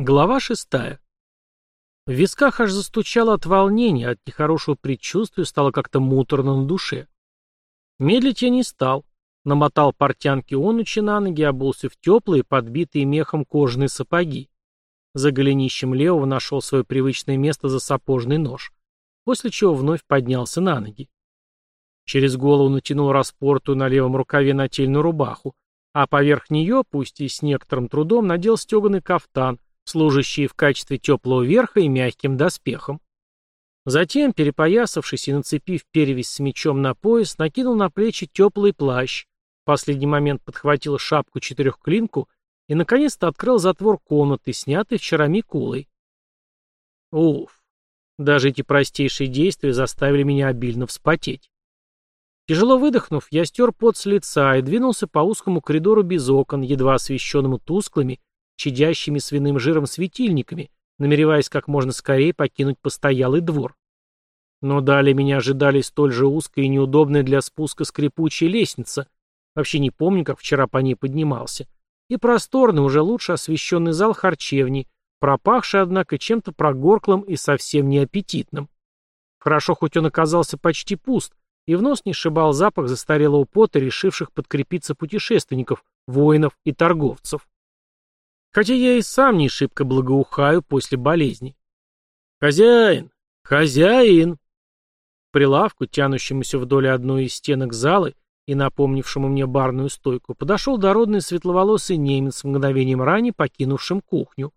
Глава шестая. В висках аж застучало от волнения, от нехорошего предчувствия стало как-то муторно на душе. Медлить я не стал. Намотал портянки онучи на ноги, обулся в теплые, подбитые мехом кожаные сапоги. За голенищем левого нашел свое привычное место за сапожный нож, после чего вновь поднялся на ноги. Через голову натянул распортую на левом рукаве нательную рубаху, а поверх нее, пусть и с некоторым трудом, надел стеганый кафтан, служащие в качестве теплого верха и мягким доспехом. Затем, перепоясавшись и нацепив перевязь с мечом на пояс, накинул на плечи теплый плащ, в последний момент подхватил шапку-четырехклинку и, наконец-то, открыл затвор комнаты, снятый вчера Микулой. Уф, даже эти простейшие действия заставили меня обильно вспотеть. Тяжело выдохнув, я стер пот с лица и двинулся по узкому коридору без окон, едва освещенному тусклыми, чадящими свиным жиром светильниками, намереваясь как можно скорее покинуть постоялый двор. Но далее меня ожидали столь же узкая и неудобная для спуска скрипучая лестница, вообще не помню, как вчера по ней поднимался, и просторный, уже лучше освещенный зал харчевни, пропахший, однако, чем-то прогорклым и совсем неаппетитным. Хорошо, хоть он оказался почти пуст, и в нос не шибал запах застарелого пота, решивших подкрепиться путешественников, воинов и торговцев. Хотя я и сам не шибко благоухаю после болезни. «Хозяин! Хозяин!» прилавку, тянущемуся вдоль одной из стенок залы и напомнившему мне барную стойку, подошел дородный светловолосый немец, мгновением ранее покинувшим кухню.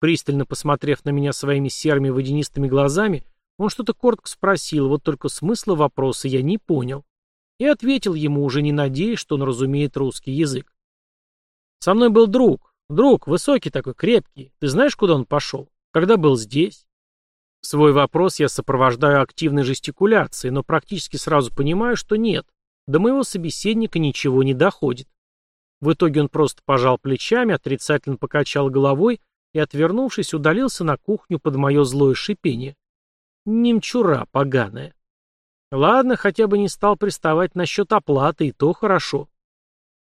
Пристально посмотрев на меня своими серыми водянистыми глазами, он что-то коротко спросил, вот только смысла вопроса я не понял. И ответил ему, уже не надеясь, что он разумеет русский язык. «Со мной был друг, «Друг, высокий такой, крепкий. Ты знаешь, куда он пошел? Когда был здесь?» Свой вопрос я сопровождаю активной жестикуляцией, но практически сразу понимаю, что нет. До моего собеседника ничего не доходит. В итоге он просто пожал плечами, отрицательно покачал головой и, отвернувшись, удалился на кухню под мое злое шипение. Немчура поганая. Ладно, хотя бы не стал приставать насчет оплаты, и то хорошо.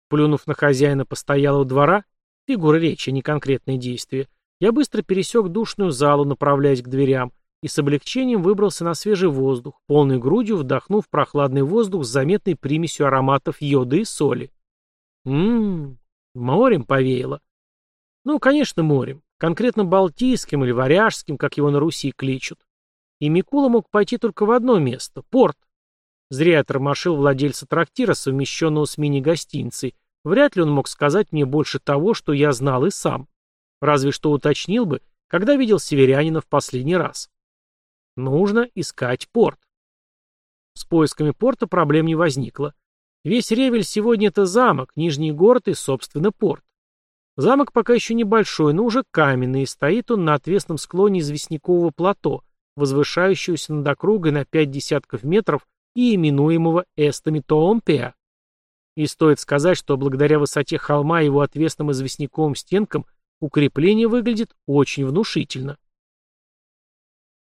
Плюнув на хозяина постоялого двора, Фигура речи, не конкретные действия. Я быстро пересек душную залу, направляясь к дверям, и с облегчением выбрался на свежий воздух, полной грудью вдохнув прохладный воздух с заметной примесью ароматов йода и соли. Ммм, морем повеяло. Ну, конечно, морем. Конкретно Балтийским или Варяжским, как его на Руси кличут. И Микула мог пойти только в одно место — порт. Зря я тормошил владельца трактира, совмещенного с мини-гостиницей, Вряд ли он мог сказать мне больше того, что я знал и сам. Разве что уточнил бы, когда видел северянина в последний раз. Нужно искать порт. С поисками порта проблем не возникло. Весь Ревель сегодня это замок, Нижний город и, собственно, порт. Замок пока еще небольшой, но уже каменный, и стоит он на отвесном склоне известнякового плато, возвышающегося над округой на пять десятков метров и именуемого Эстами Тоомпеа. И стоит сказать, что благодаря высоте холма и его отвесным известняковым стенкам укрепление выглядит очень внушительно.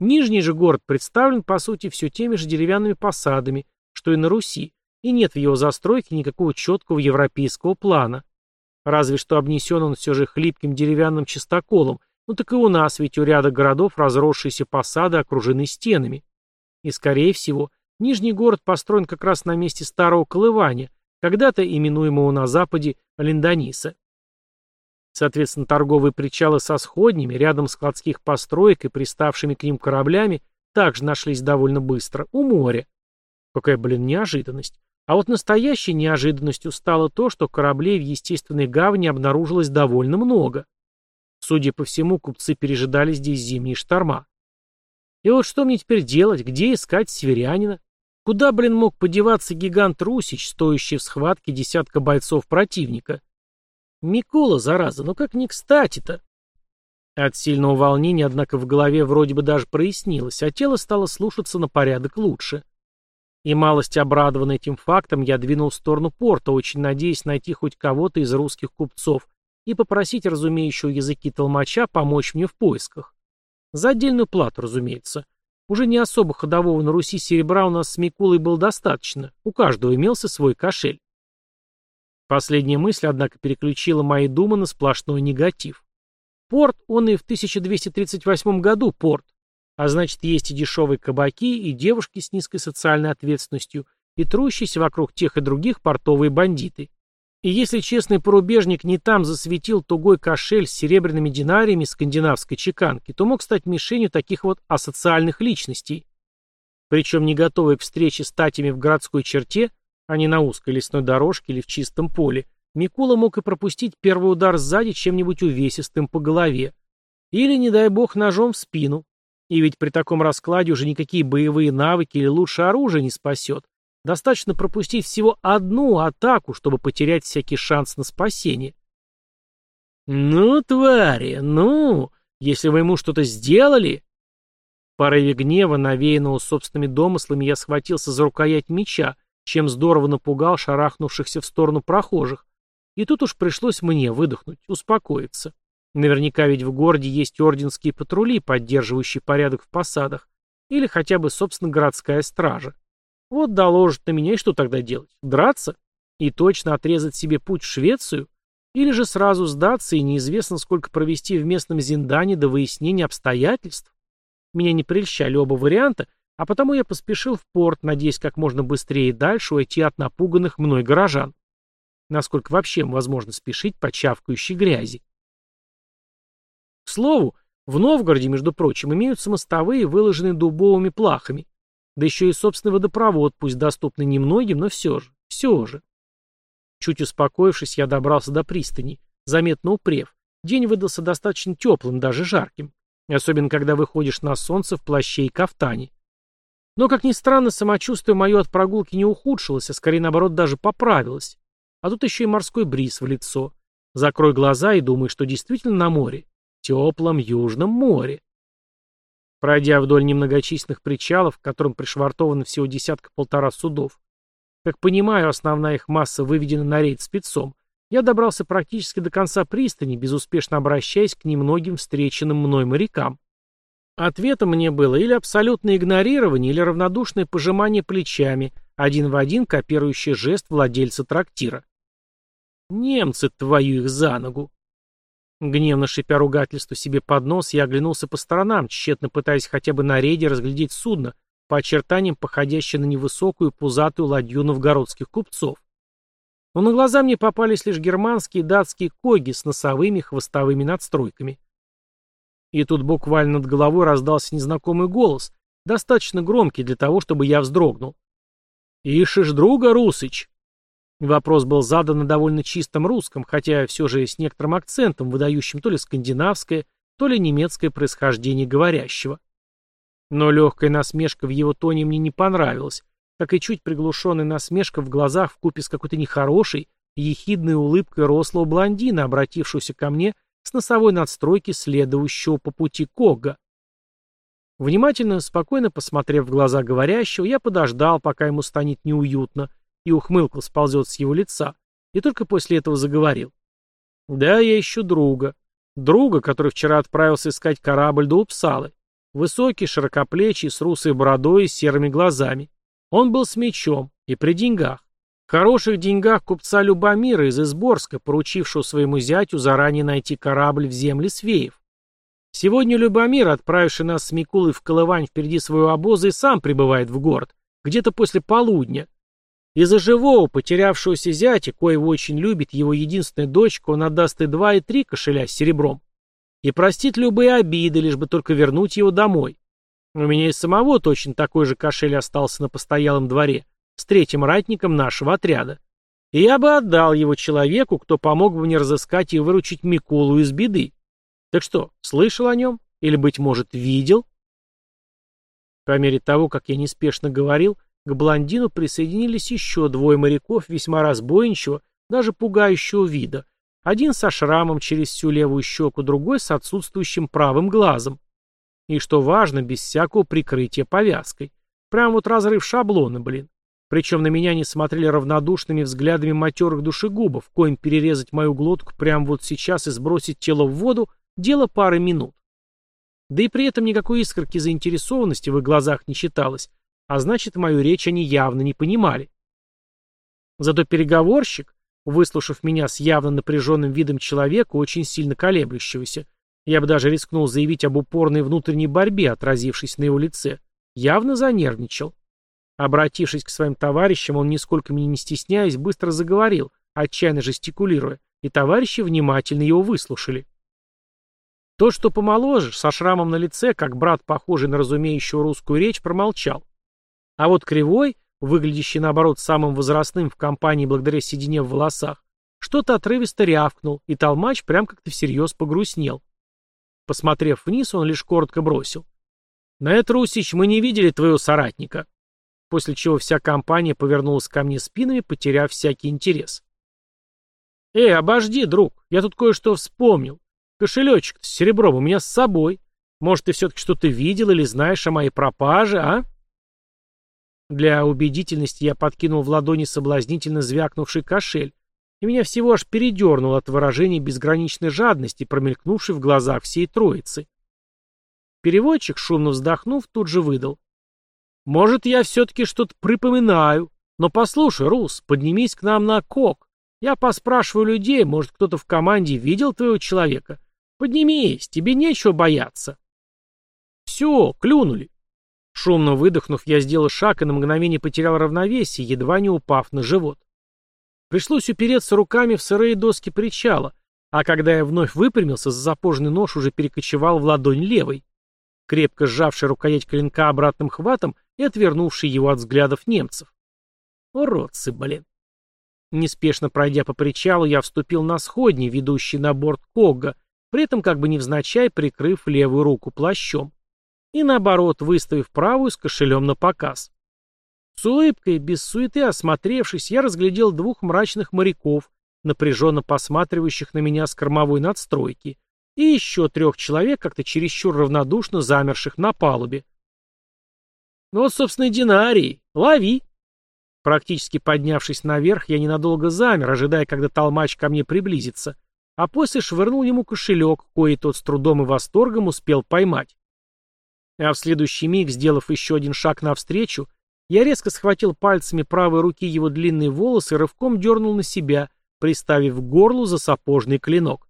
Нижний же город представлен, по сути, все теми же деревянными посадами, что и на Руси, и нет в его застройке никакого четкого европейского плана. Разве что обнесен он все же хлипким деревянным чистоколом, ну так и у нас ведь у ряда городов разросшиеся посады окружены стенами. И, скорее всего, Нижний город построен как раз на месте старого колывания, когда-то именуемого на Западе Линдониса. Соответственно, торговые причалы со сходнями, рядом складских построек и приставшими к ним кораблями также нашлись довольно быстро, у моря. Какая, блин, неожиданность. А вот настоящей неожиданностью стало то, что кораблей в естественной гавани обнаружилось довольно много. Судя по всему, купцы пережидали здесь зимние шторма. И вот что мне теперь делать, где искать северянина? Куда, блин, мог подеваться гигант Русич, стоящий в схватке десятка бойцов противника? Микола, зараза, ну как не кстати-то? От сильного волнения, однако, в голове вроде бы даже прояснилось, а тело стало слушаться на порядок лучше. И малость обрадованный этим фактом, я двинул в сторону порта, очень надеясь найти хоть кого-то из русских купцов и попросить разумеющего языки толмача помочь мне в поисках. За отдельную плату, разумеется. Уже не особо ходового на Руси серебра у нас с Микулой было достаточно, у каждого имелся свой кошель. Последняя мысль, однако, переключила мои думы на сплошной негатив. Порт он и в 1238 году порт, а значит, есть и дешевые кабаки, и девушки с низкой социальной ответственностью, и трущиеся вокруг тех и других портовые бандиты. И если честный порубежник не там засветил тугой кошель с серебряными динариями скандинавской чеканки, то мог стать мишенью таких вот асоциальных личностей. Причем не готовый к встрече с татями в городской черте, а не на узкой лесной дорожке или в чистом поле, Микула мог и пропустить первый удар сзади чем-нибудь увесистым по голове. Или, не дай бог, ножом в спину. И ведь при таком раскладе уже никакие боевые навыки или лучшее оружие не спасет. Достаточно пропустить всего одну атаку, чтобы потерять всякий шанс на спасение. «Ну, твари, ну, если вы ему что-то сделали...» В порыве гнева, навеянного собственными домыслами, я схватился за рукоять меча, чем здорово напугал шарахнувшихся в сторону прохожих, и тут уж пришлось мне выдохнуть, успокоиться. Наверняка ведь в городе есть орденские патрули, поддерживающие порядок в посадах, или хотя бы, собственно, городская стража. Вот доложат на меня, и что тогда делать? Драться? И точно отрезать себе путь в Швецию? Или же сразу сдаться и неизвестно, сколько провести в местном Зиндане до выяснения обстоятельств? Меня не прельщали оба варианта, а потому я поспешил в порт, надеясь как можно быстрее и дальше уйти от напуганных мной горожан насколько вообще возможно спешить по чавкающей грязи. К слову, в Новгороде, между прочим, имеются мостовые, выложенные дубовыми плахами, да еще и собственный водопровод, пусть доступный немногим, но все же, все же. Чуть успокоившись, я добрался до пристани, заметно упрев. День выдался достаточно теплым, даже жарким, особенно когда выходишь на солнце в плаще и кафтане. Но, как ни странно, самочувствие мое от прогулки не ухудшилось, а скорее наоборот даже поправилось. А тут еще и морской бриз в лицо. Закрой глаза и думай, что действительно на море. Теплом южном море. Пройдя вдоль немногочисленных причалов, к которым пришвартованы всего десятка-полтора судов, как понимаю, основная их масса выведена на рейд спецом, я добрался практически до конца пристани, безуспешно обращаясь к немногим встреченным мной морякам. Ответом мне было или абсолютное игнорирование, или равнодушное пожимание плечами, один в один копирующий жест владельца трактира. Немцы, твою их за ногу. Гневно шипя ругательство себе под нос, я оглянулся по сторонам, тщетно пытаясь хотя бы на рейде разглядеть судно, по очертаниям походящее на невысокую пузатую ладью новгородских купцов. Но на глаза мне попались лишь германские и датские коги с носовыми хвостовыми надстройками. И тут буквально над головой раздался незнакомый голос, достаточно громкий для того, чтобы я вздрогнул. «Ишишь друга, Русыч!» Вопрос был задан на довольно чистом русском, хотя все же с некоторым акцентом, выдающим то ли скандинавское, то ли немецкое происхождение говорящего. Но легкая насмешка в его тоне мне не понравилась, как и чуть приглушенная насмешка в глазах вкупе с какой-то нехорошей, ехидной улыбкой рослого блондина, обратившегося ко мне с носовой надстройки следующего по пути Кога. Внимательно, спокойно посмотрев в глаза говорящего, я подождал, пока ему станет неуютно, и ухмылка сползет с его лица, и только после этого заговорил. «Да, я ищу друга. Друга, который вчера отправился искать корабль до Упсалы. Высокий, широкоплечий, с русой бородой и серыми глазами. Он был с мечом и при деньгах. В хороших деньгах купца Любомира из Изборска, поручившего своему зятю заранее найти корабль в земле Свеев. Сегодня Любомир, отправивший нас с Микулой в Колывань впереди своего обоза, и сам прибывает в город, где-то после полудня, из-за живого, потерявшегося зятя, коего очень любит его единственная дочка, он отдаст и два, и три кошеля с серебром. И простит любые обиды, лишь бы только вернуть его домой. У меня и самого точно такой же кошель остался на постоялом дворе, с третьим ратником нашего отряда. И я бы отдал его человеку, кто помог бы мне разыскать и выручить Микулу из беды. Так что, слышал о нем? Или, быть может, видел? По мере того, как я неспешно говорил, к блондину присоединились еще двое моряков весьма разбойничего, даже пугающего вида. Один со шрамом через всю левую щеку, другой с отсутствующим правым глазом. И что важно, без всякого прикрытия повязкой. Прям вот разрыв шаблона, блин. Причем на меня не смотрели равнодушными взглядами матерых душегубов, коим перерезать мою глотку прямо вот сейчас и сбросить тело в воду – дело пары минут. Да и при этом никакой искорки заинтересованности в их глазах не считалось, а значит, мою речь они явно не понимали. Зато переговорщик, выслушав меня с явно напряженным видом человека, очень сильно колеблющегося, Я бы даже рискнул заявить об упорной внутренней борьбе, отразившейся на его лице. Явно занервничал. Обратившись к своим товарищам, он, нисколько меня не стесняясь, быстро заговорил, отчаянно жестикулируя, и товарищи внимательно его выслушали. Тот, что помоложе, со шрамом на лице, как брат, похожий на разумеющую русскую речь, промолчал. А вот кривой, выглядящий, наоборот, самым возрастным в компании благодаря седине в волосах, что-то отрывисто рявкнул, и толмач прям как-то всерьез погрустнел. Посмотрев вниз, он лишь коротко бросил. «Нет, Русич, мы не видели твоего соратника». После чего вся компания повернулась ко мне спинами, потеряв всякий интерес. «Эй, обожди, друг, я тут кое-что вспомнил. Кошелечек с серебром у меня с собой. Может, ты все-таки что-то видел или знаешь о моей пропаже, а?» Для убедительности я подкинул в ладони соблазнительно звякнувший кошель, и меня всего аж передернуло от выражения безграничной жадности, промелькнувшей в глазах всей троицы. Переводчик, шумно вздохнув, тут же выдал. «Может, я все-таки что-то припоминаю, но послушай, Рус, поднимись к нам на кок. Я поспрашиваю людей, может, кто-то в команде видел твоего человека. Поднимись, тебе нечего бояться». «Все, клюнули. Шумно выдохнув, я сделал шаг и на мгновение потерял равновесие, едва не упав на живот. Пришлось упереться руками в сырые доски причала, а когда я вновь выпрямился, запожный нож уже перекочевал в ладонь левой, крепко сжавший рукоять клинка обратным хватом и отвернувший его от взглядов немцев. Уродцы, блин. Неспешно пройдя по причалу, я вступил на сходни, ведущий на борт Когга, при этом как бы невзначай прикрыв левую руку плащом и наоборот, выставив правую с кошелем на показ. С улыбкой, без суеты осмотревшись, я разглядел двух мрачных моряков, напряженно посматривающих на меня с кормовой надстройки, и еще трех человек, как-то чересчур равнодушно замерших на палубе. Ну вот, собственно, динарий. Лови. Практически поднявшись наверх, я ненадолго замер, ожидая, когда толмач ко мне приблизится, а после швырнул ему кошелек, кое тот с трудом и восторгом успел поймать. А в следующий миг, сделав еще один шаг навстречу, я резко схватил пальцами правой руки его длинные волосы и рывком дернул на себя, приставив к горлу за сапожный клинок.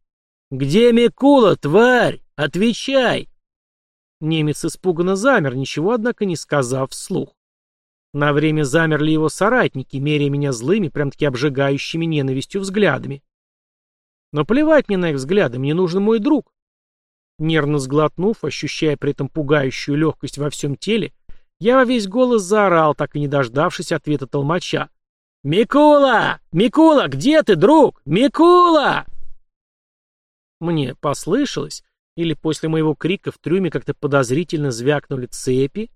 «Где Микула, тварь? Отвечай!» Немец испуганно замер, ничего, однако, не сказав вслух. На время замерли его соратники, меряя меня злыми, прям-таки обжигающими ненавистью взглядами. Но плевать мне на их взгляды, мне нужен мой друг. Нервно сглотнув, ощущая при этом пугающую легкость во всем теле, я во весь голос заорал, так и не дождавшись ответа толмача. «Микула! Микула, где ты, друг? Микула!» Мне послышалось, или после моего крика в трюме как-то подозрительно звякнули цепи?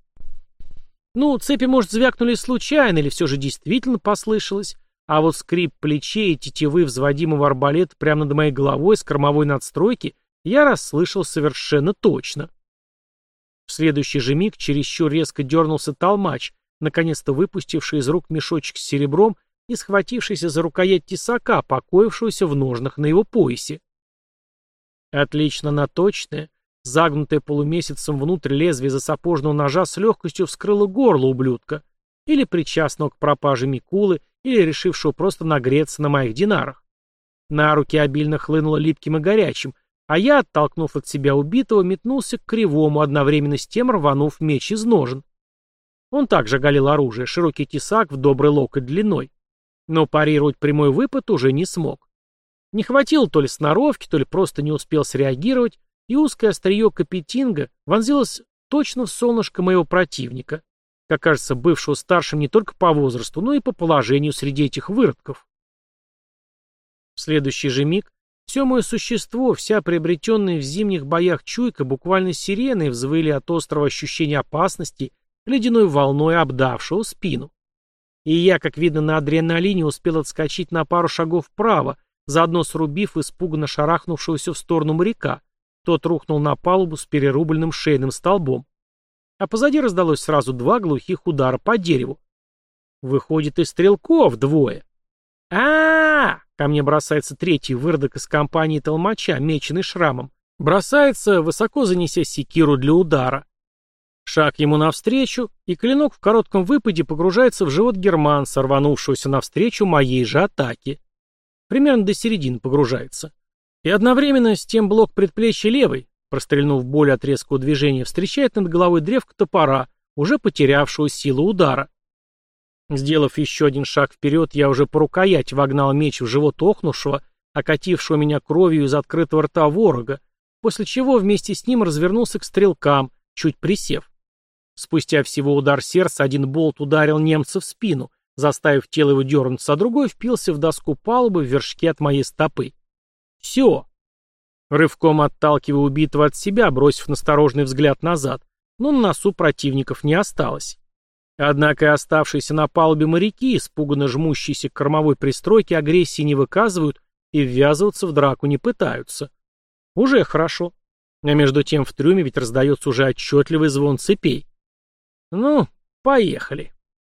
Ну, цепи, может, звякнули случайно, или все же действительно послышалось, а вот скрип плечей и тетивы взводимого арбалета прямо над моей головой с кормовой надстройки я расслышал совершенно точно. В следующий же миг чересчур резко дернулся толмач, наконец-то выпустивший из рук мешочек с серебром и схватившийся за рукоять тесака, покоившегося в ножнах на его поясе. Отлично наточное, загнутое полумесяцем внутрь лезвие за сапожного ножа с легкостью вскрыло горло ублюдка, или причастного к пропаже Микулы, или решившего просто нагреться на моих динарах. На руки обильно хлынуло липким и горячим, а я, оттолкнув от себя убитого, метнулся к кривому, одновременно с тем рванув меч из ножен. Он также галил оружие, широкий тесак в добрый локоть длиной. Но парировать прямой выпад уже не смог. Не хватило то ли сноровки, то ли просто не успел среагировать, и узкое острие капетинга вонзилось точно в солнышко моего противника, как кажется, бывшего старшим не только по возрасту, но и по положению среди этих выродков. В следующий же миг все мое существо, вся приобретенная в зимних боях чуйка буквально сиреной взвыли от острого ощущения опасности, ледяной волной обдавшего спину. И я, как видно на адреналине, успел отскочить на пару шагов вправо, заодно срубив испуганно шарахнувшегося в сторону моряка. Тот рухнул на палубу с перерубленным шейным столбом. А позади раздалось сразу два глухих удара по дереву. Выходит, и стрелков двое. а, -а, -а Ко мне бросается третий выродок из компании толмача, меченый шрамом. Бросается, высоко занеся секиру для удара. Шаг ему навстречу, и клинок в коротком выпаде погружается в живот германца, рванувшегося навстречу моей же атаке. Примерно до середины погружается. И одновременно с тем блок предплечья левой, прострельнув боль от резкого движения, встречает над головой древко топора, уже потерявшего силу удара. Сделав еще один шаг вперед, я уже по рукоять вогнал меч в живот охнувшего, окатившего меня кровью из открытого рта ворога, после чего вместе с ним развернулся к стрелкам, чуть присев. Спустя всего удар сердца один болт ударил немца в спину, заставив тело его дернуться, а другой впился в доску палубы в вершке от моей стопы. Все. Рывком отталкивая убитого от себя, бросив насторожный взгляд назад, но на носу противников не осталось. Однако и оставшиеся на палубе моряки, испуганно жмущиеся к кормовой пристройке, агрессии не выказывают и ввязываться в драку не пытаются. Уже хорошо. А между тем в трюме ведь раздается уже отчетливый звон цепей. Ну, поехали.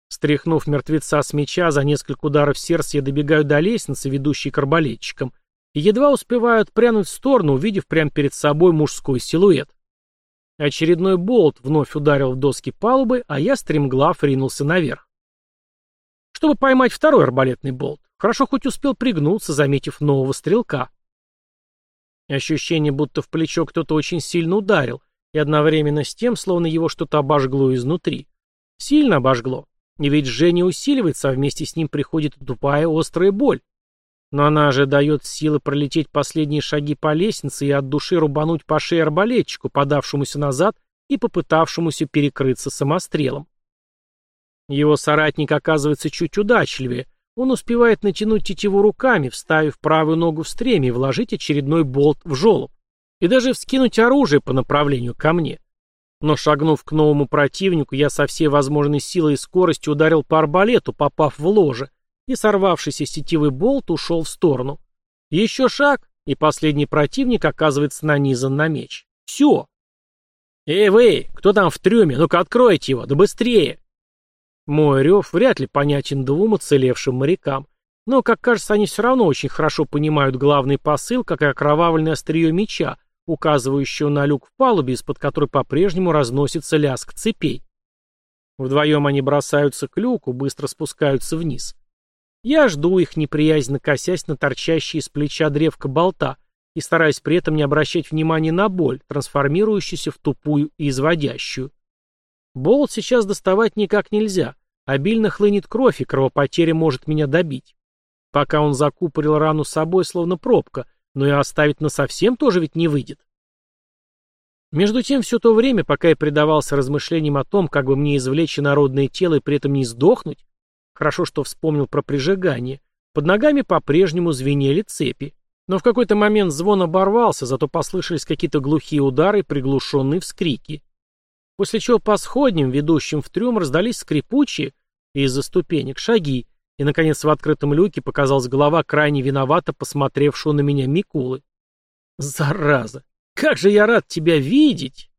Стряхнув мертвеца с меча, за несколько ударов сердца я добегаю до лестницы, ведущей к арбалетчикам, и едва успеваю отпрянуть в сторону, увидев прямо перед собой мужской силуэт. Очередной болт вновь ударил в доски палубы, а я стремглав ринулся наверх. Чтобы поймать второй арбалетный болт, хорошо хоть успел пригнуться, заметив нового стрелка. Ощущение, будто в плечо кто-то очень сильно ударил, и одновременно с тем, словно его что-то обожгло изнутри. Сильно обожгло. Ведь жжение усиливается, а вместе с ним приходит тупая острая боль. Но она же дает силы пролететь последние шаги по лестнице и от души рубануть по шее арбалетчику, подавшемуся назад и попытавшемуся перекрыться самострелом. Его соратник оказывается чуть удачливее. Он успевает натянуть тетиву руками, вставив правую ногу в стреме и вложить очередной болт в жолоб. И даже вскинуть оружие по направлению ко мне. Но шагнув к новому противнику, я со всей возможной силой и скоростью ударил по арбалету, попав в ложе, и сорвавшийся сетевой болт ушел в сторону. Еще шаг, и последний противник оказывается нанизан на меч. Все. «Эй вы, кто там в трюме? Ну-ка откройте его, да быстрее!» Мой рев вряд ли понятен двум уцелевшим морякам, но, как кажется, они все равно очень хорошо понимают главный посыл, как и окровавленное острие меча, указывающего на люк в палубе, из-под которой по-прежнему разносится лязг цепей. Вдвоем они бросаются к люку, быстро спускаются вниз. Я жду их, неприязненно косясь на торчащие из плеча древко болта и стараясь при этом не обращать внимания на боль, трансформирующуюся в тупую и изводящую. Болт сейчас доставать никак нельзя. Обильно хлынет кровь, и кровопотеря может меня добить. Пока он закупорил рану собой, словно пробка, но и оставить насовсем тоже ведь не выйдет. Между тем, все то время, пока я предавался размышлениям о том, как бы мне извлечь народное тело и при этом не сдохнуть, Хорошо, что вспомнил про прижигание. Под ногами по-прежнему звенели цепи. Но в какой-то момент звон оборвался, зато послышались какие-то глухие удары и приглушенные вскрики. После чего по сходням, ведущим в трюм, раздались скрипучие из-за ступенек шаги, и, наконец, в открытом люке показалась голова крайне виновато посмотревшего на меня Микулы. «Зараза! Как же я рад тебя видеть!»